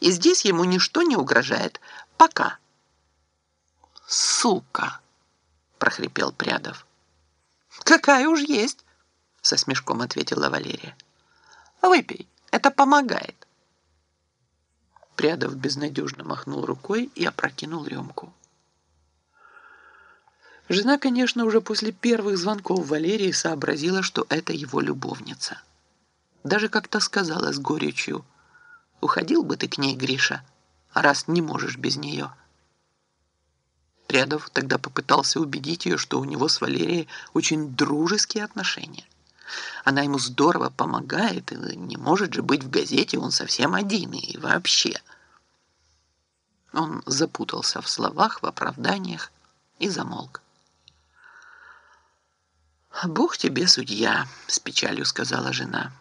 И здесь ему ничто не угрожает. Пока. «Сука!» — прохрипел Прядов. «Какая уж есть!» — со смешком ответила Валерия. «Выпей, это помогает». Прядов безнадежно махнул рукой и опрокинул рюмку. Жена, конечно, уже после первых звонков Валерии сообразила, что это его любовница. Даже как-то сказала с горечью, «Уходил бы ты к ней, Гриша, раз не можешь без нее». Прядов тогда попытался убедить ее, что у него с Валерией очень дружеские отношения. Она ему здорово помогает, и не может же быть в газете он совсем один, и вообще. Он запутался в словах, в оправданиях и замолк. «Бог тебе судья», — с печалью сказала жена.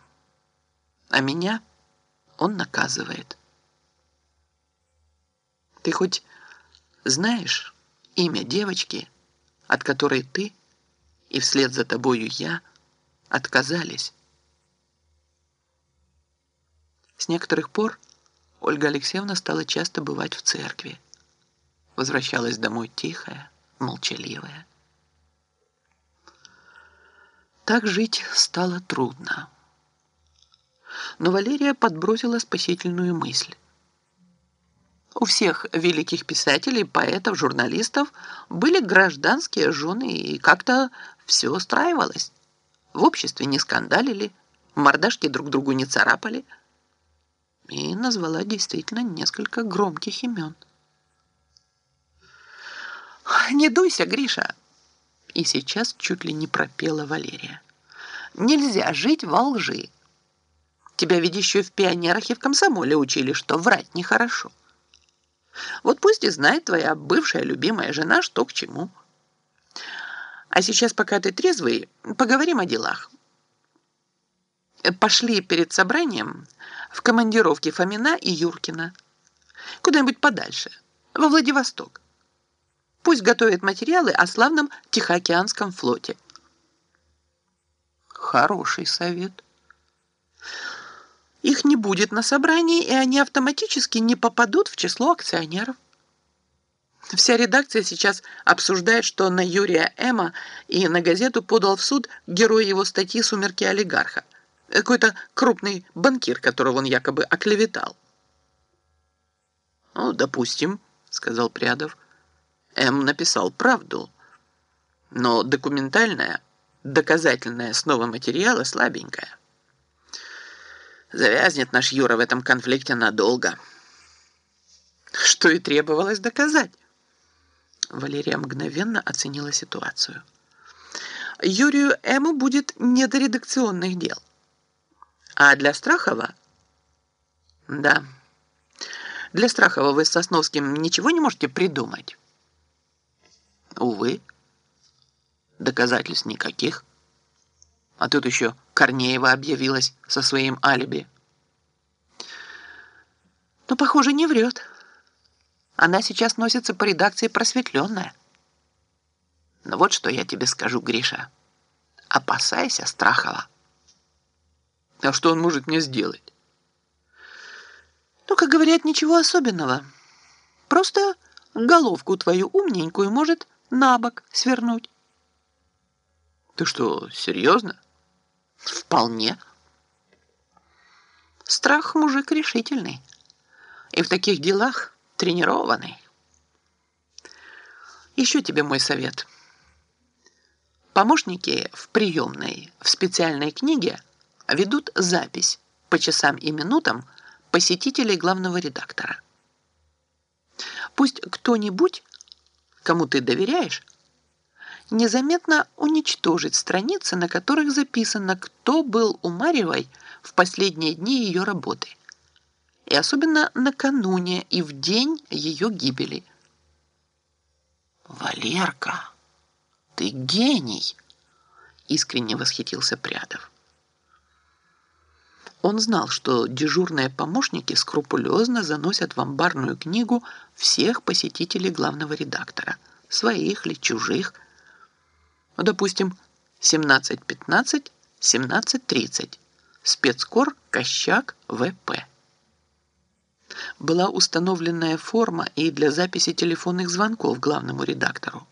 «А меня он наказывает». «Ты хоть знаешь имя девочки, от которой ты и вслед за тобою я отказались?» С некоторых пор Ольга Алексеевна стала часто бывать в церкви. Возвращалась домой тихая, молчаливая. Так жить стало трудно. Но Валерия подбросила спасительную мысль. У всех великих писателей, поэтов, журналистов были гражданские жены, и как-то все устраивалось. В обществе не скандалили, мордашки друг другу не царапали. И назвала действительно несколько громких имен. «Не дуйся, Гриша!» и сейчас чуть ли не пропела Валерия. «Нельзя жить во лжи. Тебя ведь еще в пионерах и в комсомоле учили, что врать нехорошо. Вот пусть и знает твоя бывшая любимая жена, что к чему. А сейчас, пока ты трезвый, поговорим о делах. Пошли перед собранием в командировке Фомина и Юркина. Куда-нибудь подальше, во Владивосток. Пусть готовят материалы о славном Тихоокеанском флоте. Хороший совет. Их не будет на собрании, и они автоматически не попадут в число акционеров. Вся редакция сейчас обсуждает, что на Юрия Эма и на газету подал в суд герой его статьи «Сумерки олигарха». Какой-то крупный банкир, которого он якобы оклеветал. «Ну, допустим», — сказал Прядов, — М написал правду, но документальная, доказательная основа материала слабенькая. Завязнет наш Юра в этом конфликте надолго. Что и требовалось доказать. Валерия мгновенно оценила ситуацию. Юрию Эму будет не до редакционных дел. А для Страхова? Да. Для Страхова вы с Сосновским ничего не можете придумать? Увы, доказательств никаких. А тут еще Корнеева объявилась со своим алиби. Но, похоже, не врет. Она сейчас носится по редакции просветленная. Но вот что я тебе скажу, Гриша. Опасайся Страхова. А что он может мне сделать? Ну, как говорят, ничего особенного. Просто головку твою умненькую может на бок свернуть. Ты что, серьезно? Вполне. Страх мужик решительный. И в таких делах тренированный. Еще тебе мой совет. Помощники в приемной в специальной книге ведут запись по часам и минутам посетителей главного редактора. Пусть кто-нибудь кому ты доверяешь, незаметно уничтожить страницы, на которых записано, кто был у Марьевой в последние дни ее работы. И особенно накануне и в день ее гибели. «Валерка, ты гений!» – искренне восхитился Прядов. Он знал, что дежурные помощники скрупулезно заносят в амбарную книгу всех посетителей главного редактора, своих ли, чужих. Ну, допустим, 17.15, 17.30. Спецкор Кощак ВП. была установленная форма и для записи телефонных звонков главному редактору.